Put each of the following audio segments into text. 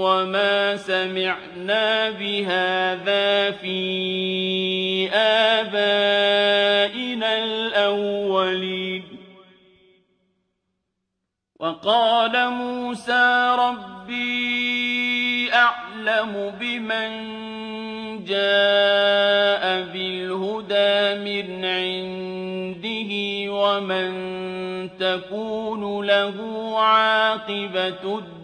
وَمَا سَمِعْنَا بِهَٰذَا فِي آبَائِنَا الْأَوَّلِينَ. وَقَالَ مُوسَىٰ رَبِّي أَعْلَمُ بِمَن جَاءَ بِالْهُدَىٰ مِنْ عِندِهِ وَمَن تَكُونُ لَهُ عَاقِبَةُ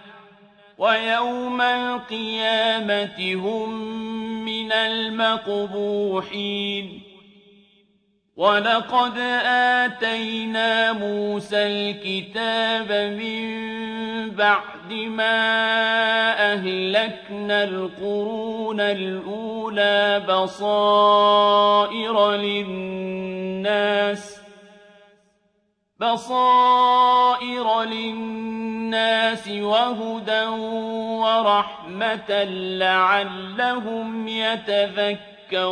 وَيَوْمَ الْقِيَامَةِ هُم مِّنَ الْمَقْبُوحِينَ. وَلَقَدْ آتَيْنَا مُوسَى الْكِتَابَ مِن بَعْدِ مَا أَهْلَكْنَا الْقُرُونَ الْأُولَىٰ بَصَائِرَ لِلنَّاسِ وَهُدًى وَرَحْمَةً لَّعَلَّهُمْ يَتَذَكَّرُونَ